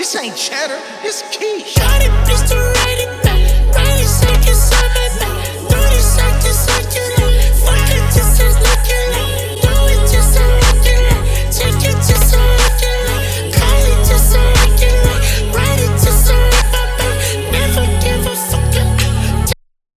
This ain't cheddar, this quiche. Got it, bitch, it